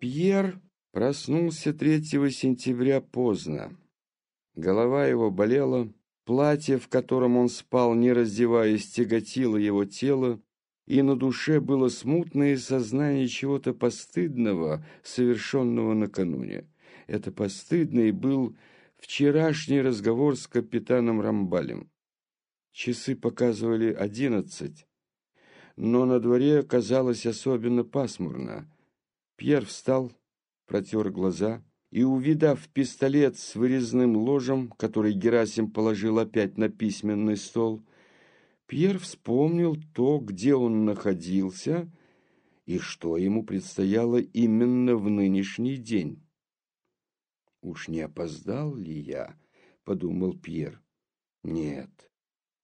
Пьер проснулся 3 сентября поздно. Голова его болела, платье, в котором он спал, не раздеваясь, тяготило его тело, и на душе было смутное сознание чего-то постыдного, совершенного накануне. Это постыдный был вчерашний разговор с капитаном Рамбалем. Часы показывали одиннадцать, но на дворе оказалось особенно пасмурно. Пьер встал, протер глаза и, увидав пистолет с вырезным ложем, который Герасим положил опять на письменный стол, Пьер вспомнил то, где он находился и что ему предстояло именно в нынешний день. «Уж не опоздал ли я?» — подумал Пьер. «Нет,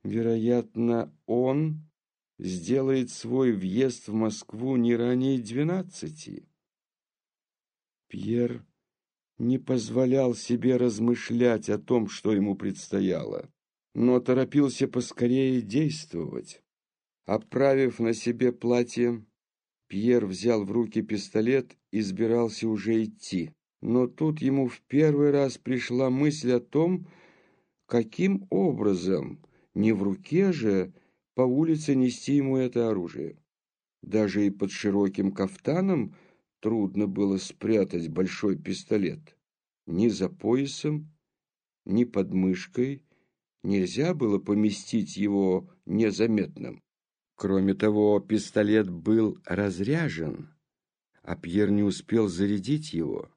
вероятно, он сделает свой въезд в Москву не ранее двенадцати». Пьер не позволял себе размышлять о том, что ему предстояло но торопился поскорее действовать. Оправив на себе платье, Пьер взял в руки пистолет и собирался уже идти. Но тут ему в первый раз пришла мысль о том, каким образом, не в руке же, по улице нести ему это оружие. Даже и под широким кафтаном трудно было спрятать большой пистолет. Ни за поясом, ни под мышкой, нельзя было поместить его незаметным. Кроме того, пистолет был разряжен, а Пьер не успел зарядить его.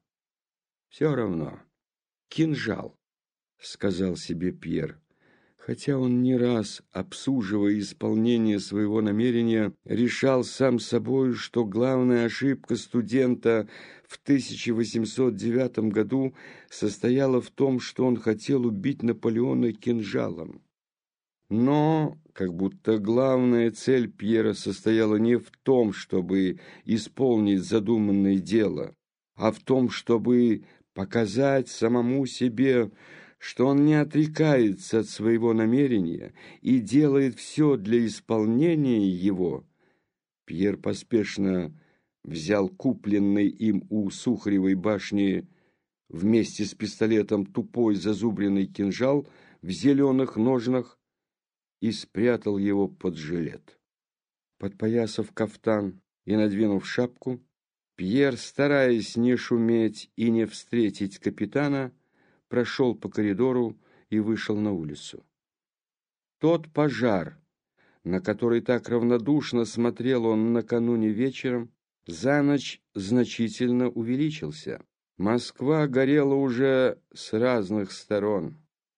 «Все равно. Кинжал», — сказал себе Пьер хотя он не раз, обсуживая исполнение своего намерения, решал сам собой, что главная ошибка студента в 1809 году состояла в том, что он хотел убить Наполеона кинжалом. Но как будто главная цель Пьера состояла не в том, чтобы исполнить задуманное дело, а в том, чтобы показать самому себе, что он не отрекается от своего намерения и делает все для исполнения его, Пьер поспешно взял купленный им у Сухаревой башни вместе с пистолетом тупой зазубренный кинжал в зеленых ножнах и спрятал его под жилет. Подпоясав кафтан и надвинув шапку, Пьер, стараясь не шуметь и не встретить капитана, прошел по коридору и вышел на улицу. Тот пожар, на который так равнодушно смотрел он накануне вечером, за ночь значительно увеличился. Москва горела уже с разных сторон.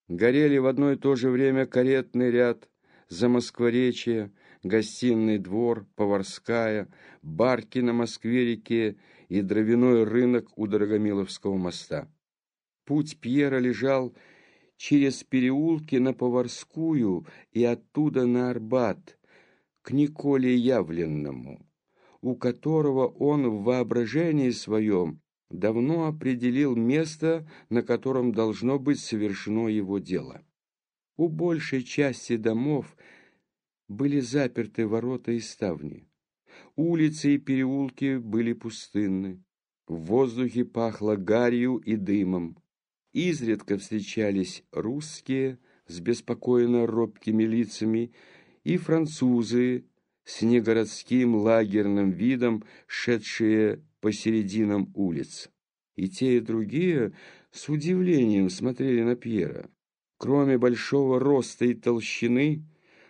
Горели в одно и то же время каретный ряд, Замоскворечье, гостиный двор, Поварская, барки на Москве-реке и дровяной рынок у Дорогомиловского моста. Путь Пьера лежал через переулки на Поварскую и оттуда на Арбат, к Николе Явленному, у которого он в воображении своем давно определил место, на котором должно быть совершено его дело. У большей части домов были заперты ворота и ставни. Улицы и переулки были пустынны. В воздухе пахло гарью и дымом. Изредка встречались русские с беспокойно робкими лицами и французы с негородским лагерным видом, шедшие посерединам улиц. И те, и другие с удивлением смотрели на Пьера. Кроме большого роста и толщины,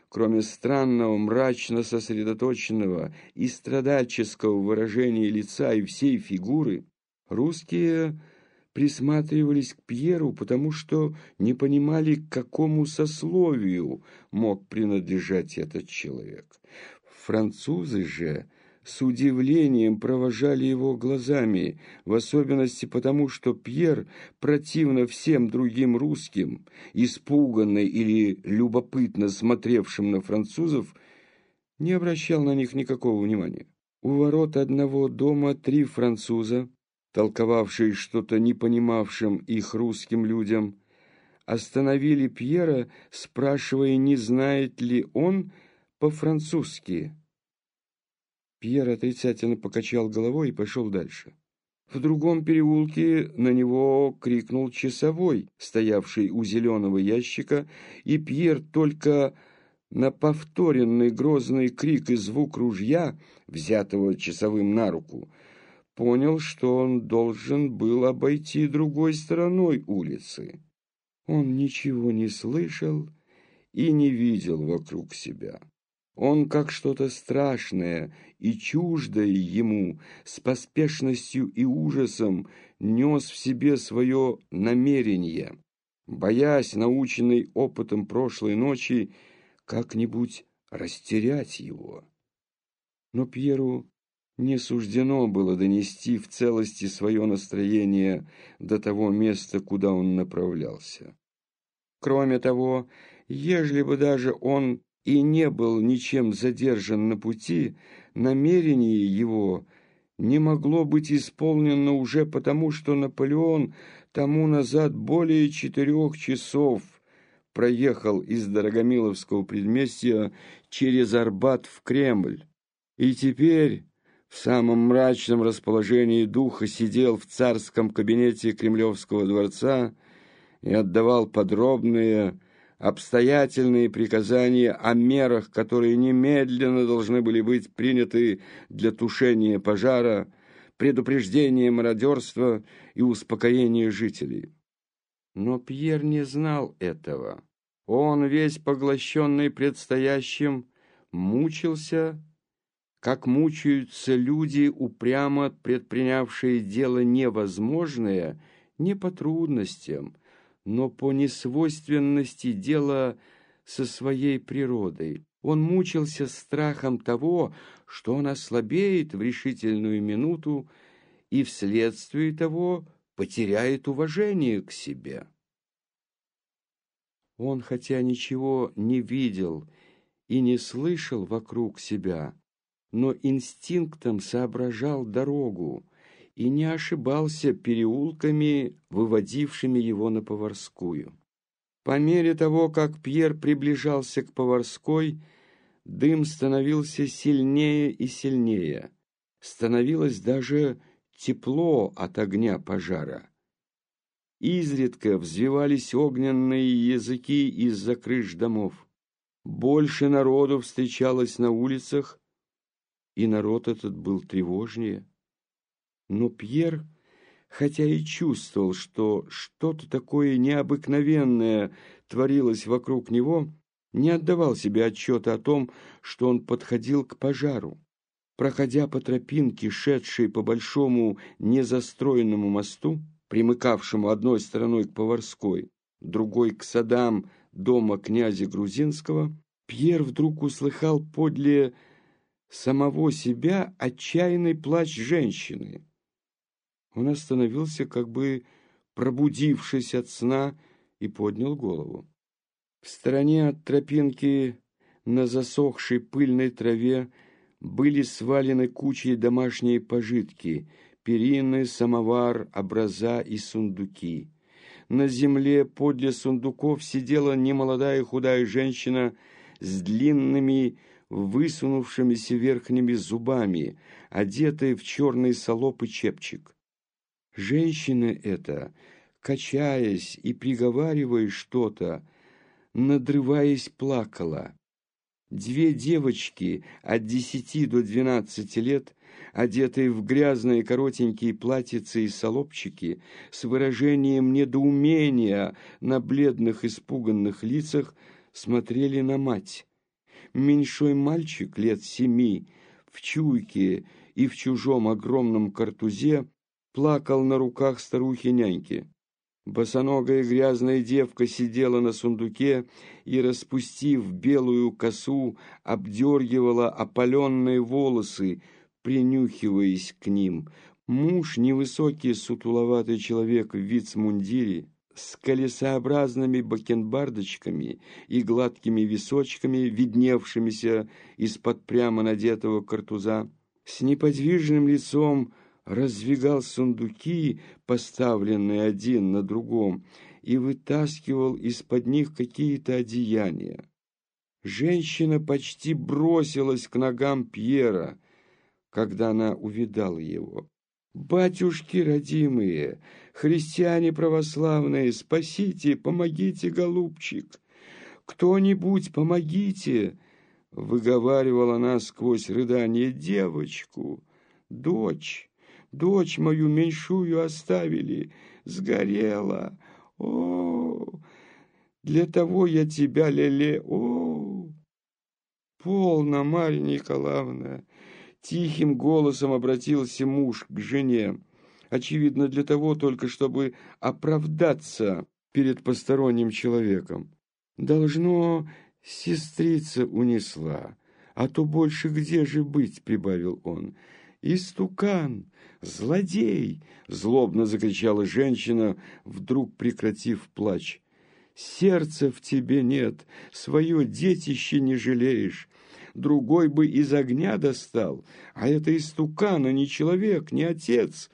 кроме странного, мрачно сосредоточенного и страдальческого выражения лица и всей фигуры, русские присматривались к Пьеру, потому что не понимали, к какому сословию мог принадлежать этот человек. Французы же с удивлением провожали его глазами, в особенности потому, что Пьер, противно всем другим русским, испуганный или любопытно смотревшим на французов, не обращал на них никакого внимания. У ворот одного дома три француза толковавшие что-то не понимавшим их русским людям, остановили Пьера, спрашивая, не знает ли он по-французски. Пьер отрицательно покачал головой и пошел дальше. В другом переулке на него крикнул часовой, стоявший у зеленого ящика, и Пьер только на повторенный грозный крик и звук ружья, взятого часовым на руку, понял, что он должен был обойти другой стороной улицы. Он ничего не слышал и не видел вокруг себя. Он, как что-то страшное и чуждое ему, с поспешностью и ужасом нес в себе свое намерение, боясь, наученный опытом прошлой ночи, как-нибудь растерять его. Но Пьеру не суждено было донести в целости свое настроение до того места, куда он направлялся. Кроме того, ежели бы даже он и не был ничем задержан на пути, намерение его не могло быть исполнено уже потому, что Наполеон тому назад более четырех часов проехал из Дорогомиловского предместья через Арбат в Кремль. И теперь в самом мрачном расположении духа сидел в царском кабинете Кремлевского дворца и отдавал подробные, обстоятельные приказания о мерах, которые немедленно должны были быть приняты для тушения пожара, предупреждения мародерства и успокоения жителей. Но Пьер не знал этого. Он, весь поглощенный предстоящим, мучился как мучаются люди, упрямо предпринявшие дело невозможное, не по трудностям, но по несвойственности дела со своей природой. Он мучился страхом того, что он ослабеет в решительную минуту и вследствие того потеряет уважение к себе. Он, хотя ничего не видел и не слышал вокруг себя, но инстинктом соображал дорогу и не ошибался переулками, выводившими его на Поварскую. По мере того, как Пьер приближался к Поварской, дым становился сильнее и сильнее. Становилось даже тепло от огня пожара. Изредка взвивались огненные языки из-за крыш домов. Больше народу встречалось на улицах, и народ этот был тревожнее. Но Пьер, хотя и чувствовал, что что-то такое необыкновенное творилось вокруг него, не отдавал себе отчета о том, что он подходил к пожару. Проходя по тропинке, шедшей по большому незастроенному мосту, примыкавшему одной стороной к Поварской, другой к садам дома князя Грузинского, Пьер вдруг услыхал подле самого себя отчаянный плач женщины. Он остановился, как бы пробудившись от сна, и поднял голову. В стороне от тропинки на засохшей пыльной траве были свалены кучей домашние пожитки, перины, самовар, образа и сундуки. На земле подле сундуков сидела немолодая худая женщина с длинными высунувшимися верхними зубами, одетая в черный салоп и чепчик. Женщина эта, качаясь и приговаривая что-то, надрываясь, плакала. Две девочки от десяти до двенадцати лет, одетые в грязные коротенькие платьицы и солопчики, с выражением недоумения на бледных испуганных лицах, смотрели на мать меньшой мальчик лет семи в чуйке и в чужом огромном картузе плакал на руках старухи-няньки. Босоногая грязная девка сидела на сундуке и, распустив белую косу, обдергивала опаленные волосы, принюхиваясь к ним. Муж, невысокий сутуловатый человек в вицмундире, с колесообразными бакенбардочками и гладкими височками, видневшимися из-под прямо надетого картуза, с неподвижным лицом раздвигал сундуки, поставленные один на другом, и вытаскивал из-под них какие-то одеяния. Женщина почти бросилась к ногам Пьера, когда она увидала его. «Батюшки родимые, христиане православные, спасите, помогите, голубчик! Кто-нибудь, помогите!» Выговаривала она сквозь рыдание девочку, дочь, дочь мою меньшую оставили, сгорела. О, для того я тебя, Леле, о, полно, Марья Николаевна, Тихим голосом обратился муж к жене, очевидно, для того только, чтобы оправдаться перед посторонним человеком. Должно, сестрица унесла, а то больше где же быть, прибавил он. «Истукан! Злодей!» — злобно закричала женщина, вдруг прекратив плач. «Сердца в тебе нет, свое детище не жалеешь, другой бы из огня достал, а это истукан, а не человек, не отец.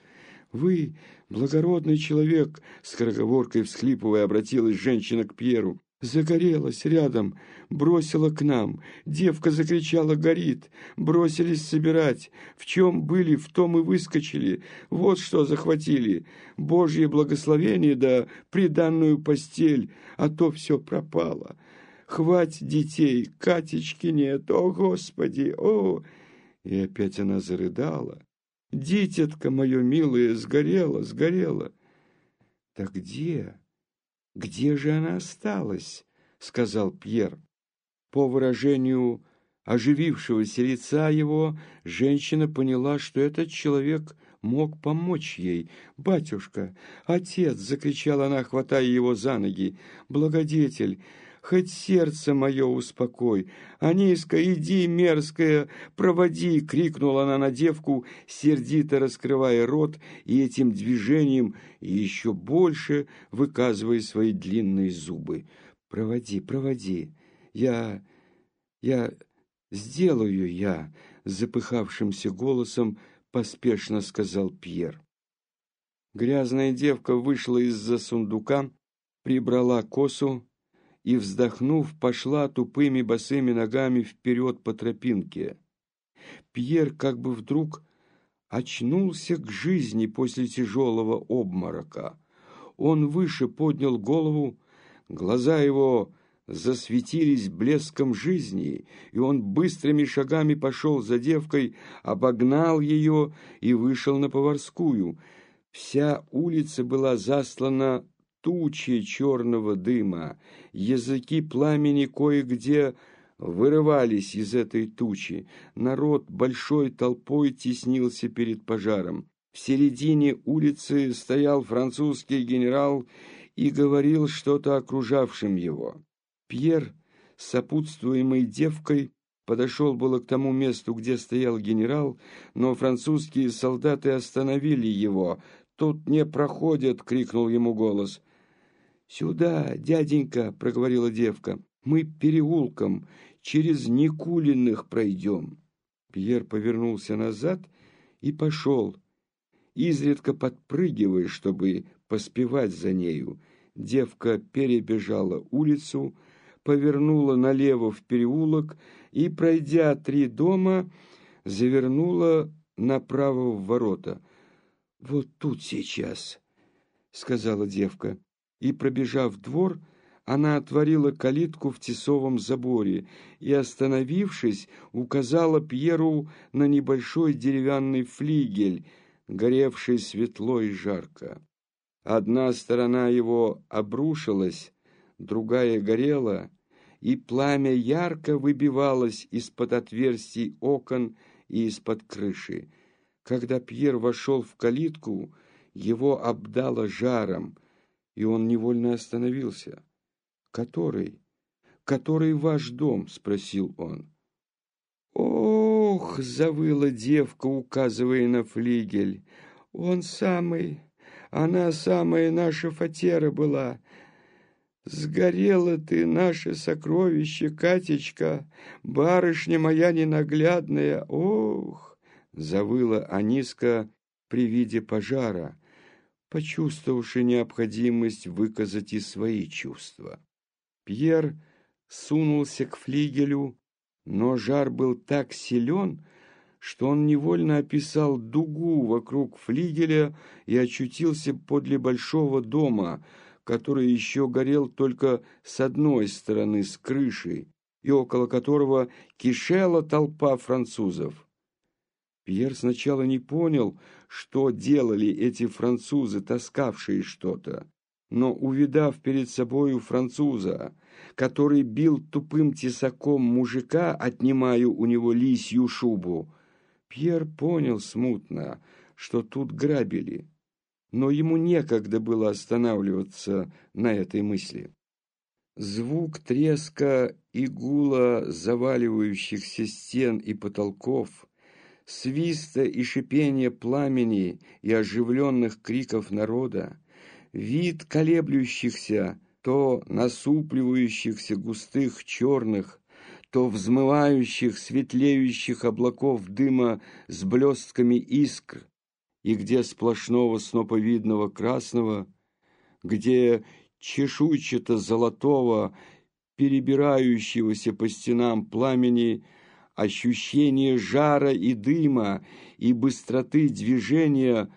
Вы, благородный человек, скороговоркой всхлипывая, обратилась женщина к Пьеру. Загорелась рядом, бросила к нам. Девка закричала «Горит!» Бросились собирать. В чем были, в том и выскочили. Вот что захватили. Божье благословение да приданную постель, а то все пропало. Хвать детей, Катечки нет, о, Господи, о!» И опять она зарыдала. «Дитятка мое милое, сгорела, сгорела!» «Так где? Где же она осталась?» — сказал Пьер. По выражению оживившегося лица его, женщина поняла, что этот человек мог помочь ей. «Батюшка! Отец!» — закричала она, хватая его за ноги. «Благодетель! Хоть сердце мое успокой. Аниска, иди, мерзкая, проводи!» — крикнула она на девку, сердито раскрывая рот и этим движением еще больше выказывая свои длинные зубы. «Проводи, проводи! Я... я... сделаю я!» — запыхавшимся голосом поспешно сказал Пьер. Грязная девка вышла из-за сундука, прибрала косу, и, вздохнув, пошла тупыми босыми ногами вперед по тропинке. Пьер как бы вдруг очнулся к жизни после тяжелого обморока. Он выше поднял голову, глаза его засветились блеском жизни, и он быстрыми шагами пошел за девкой, обогнал ее и вышел на Поварскую. Вся улица была заслана тучи черного дыма, языки пламени кое-где вырывались из этой тучи. Народ большой толпой теснился перед пожаром. В середине улицы стоял французский генерал и говорил что-то окружавшим его. Пьер, сопутствуемый девкой, подошел было к тому месту, где стоял генерал, но французские солдаты остановили его. «Тут не проходят!» — крикнул ему голос. «Сюда, дяденька!» — проговорила девка. «Мы переулком, через Никулиных пройдем». Пьер повернулся назад и пошел, изредка подпрыгивая, чтобы поспевать за нею. Девка перебежала улицу, повернула налево в переулок и, пройдя три дома, завернула направо в ворота. «Вот тут сейчас», — сказала девка и, пробежав двор, она отворила калитку в тесовом заборе и, остановившись, указала Пьеру на небольшой деревянный флигель, горевший светло и жарко. Одна сторона его обрушилась, другая горела, и пламя ярко выбивалось из-под отверстий окон и из-под крыши. Когда Пьер вошел в калитку, его обдало жаром — и он невольно остановился. «Который? Который ваш дом?» — спросил он. «Ох!» — завыла девка, указывая на флигель. «Он самый, она самая наша фатера была. Сгорела ты, наше сокровище, Катечка, барышня моя ненаглядная, ох!» — завыла Аниска, при виде пожара, почувствовавший необходимость выказать и свои чувства. Пьер сунулся к флигелю, но жар был так силен, что он невольно описал дугу вокруг флигеля и очутился подле большого дома, который еще горел только с одной стороны, с крышей, и около которого кишела толпа французов. Пьер сначала не понял, что делали эти французы, таскавшие что-то, но, увидав перед собою француза, который бил тупым тесаком мужика, отнимая у него лисью шубу, Пьер понял смутно, что тут грабили, но ему некогда было останавливаться на этой мысли. Звук треска и гула заваливающихся стен и потолков, свиста и шипения пламени и оживленных криков народа, вид колеблющихся, то насупливающихся густых черных, то взмывающих, светлеющих облаков дыма с блестками искр, и где сплошного сноповидного красного, где чешуйчато-золотого, перебирающегося по стенам пламени, ощущение жара и дыма и быстроты движения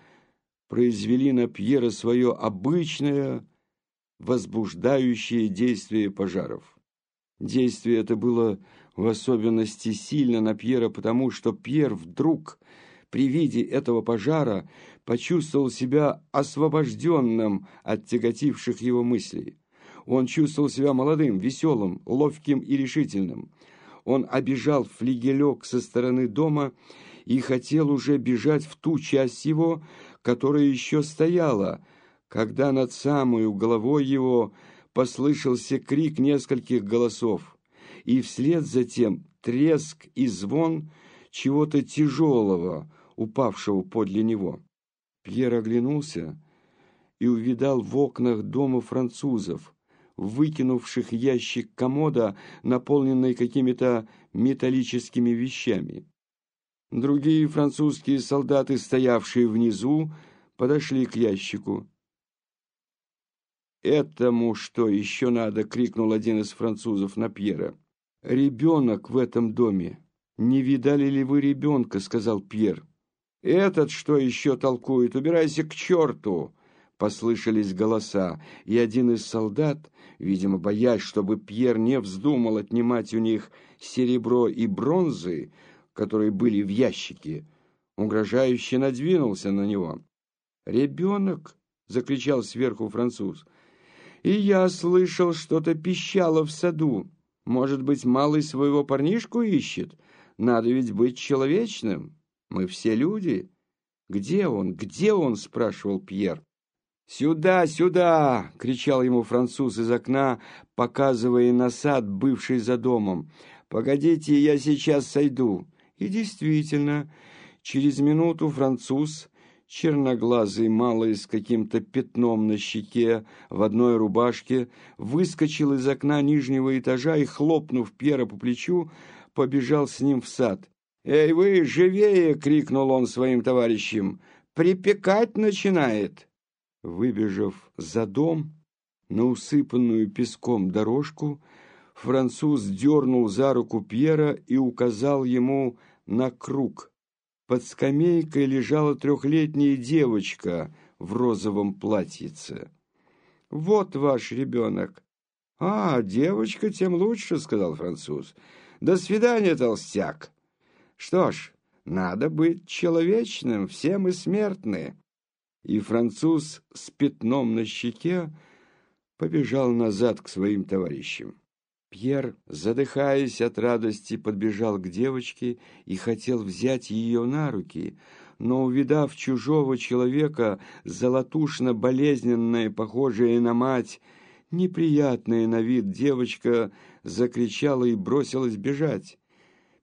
произвели на Пьера свое обычное возбуждающее действие пожаров. Действие это было в особенности сильно на Пьера, потому что Пьер вдруг при виде этого пожара почувствовал себя освобожденным от тяготивших его мыслей. Он чувствовал себя молодым, веселым, ловким и решительным. Он обежал флигелек со стороны дома и хотел уже бежать в ту часть его, которая еще стояла, когда над самую головой его послышался крик нескольких голосов, и вслед за тем треск и звон чего-то тяжелого, упавшего подле него. Пьер оглянулся и увидал в окнах дома французов, выкинувших ящик комода, наполненный какими-то металлическими вещами. Другие французские солдаты, стоявшие внизу, подошли к ящику. «Этому что еще надо?» — крикнул один из французов на Пьера. «Ребенок в этом доме. Не видали ли вы ребенка?» — сказал Пьер. «Этот что еще толкует? Убирайся к черту!» Послышались голоса, и один из солдат, видимо, боясь, чтобы Пьер не вздумал отнимать у них серебро и бронзы, которые были в ящике, угрожающе надвинулся на него. «Ребенок!» — закричал сверху француз. И я слышал, что-то пищало в саду. Может быть, малый своего парнишку ищет? Надо ведь быть человечным. Мы все люди. Где он? Где он? спрашивал Пьер. «Сюда, сюда!» — кричал ему француз из окна, показывая на сад, бывший за домом. «Погодите, я сейчас сойду». И действительно, через минуту француз черноглазый малый с каким-то пятном на щеке в одной рубашке, выскочил из окна нижнего этажа и, хлопнув Пьера по плечу, побежал с ним в сад. «Эй, вы, живее!» — крикнул он своим товарищам. «Припекать начинает!» Выбежав за дом, на усыпанную песком дорожку, француз дернул за руку Пьера и указал ему на круг — под скамейкой лежала трехлетняя девочка в розовом платьице. «Вот ваш ребенок». «А, девочка, тем лучше», — сказал француз. «До свидания, толстяк». «Что ж, надо быть человечным, все мы смертные». И француз с пятном на щеке побежал назад к своим товарищам. Пьер, задыхаясь от радости, подбежал к девочке и хотел взять ее на руки, но, увидав чужого человека, золотушно-болезненная, похожая на мать, неприятная на вид девочка закричала и бросилась бежать.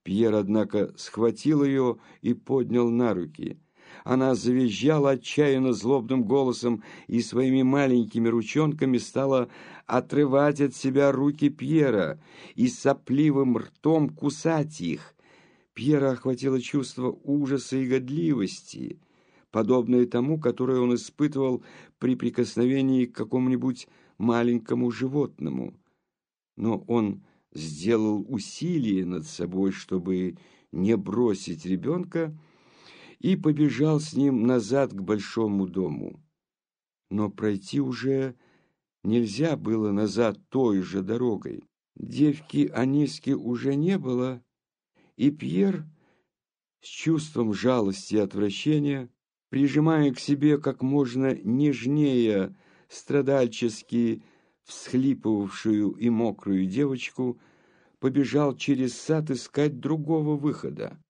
Пьер, однако, схватил ее и поднял на руки. Она завизжала отчаянно злобным голосом и своими маленькими ручонками стала отрывать от себя руки Пьера и сопливым ртом кусать их. Пьера охватило чувство ужаса и годливости. подобное тому, которое он испытывал при прикосновении к какому-нибудь маленькому животному. Но он сделал усилие над собой, чтобы не бросить ребенка, и побежал с ним назад к большому дому. Но пройти уже нельзя было назад той же дорогой. Девки Аниски уже не было, и Пьер с чувством жалости и отвращения, прижимая к себе как можно нежнее страдальчески всхлипывавшую и мокрую девочку, побежал через сад искать другого выхода.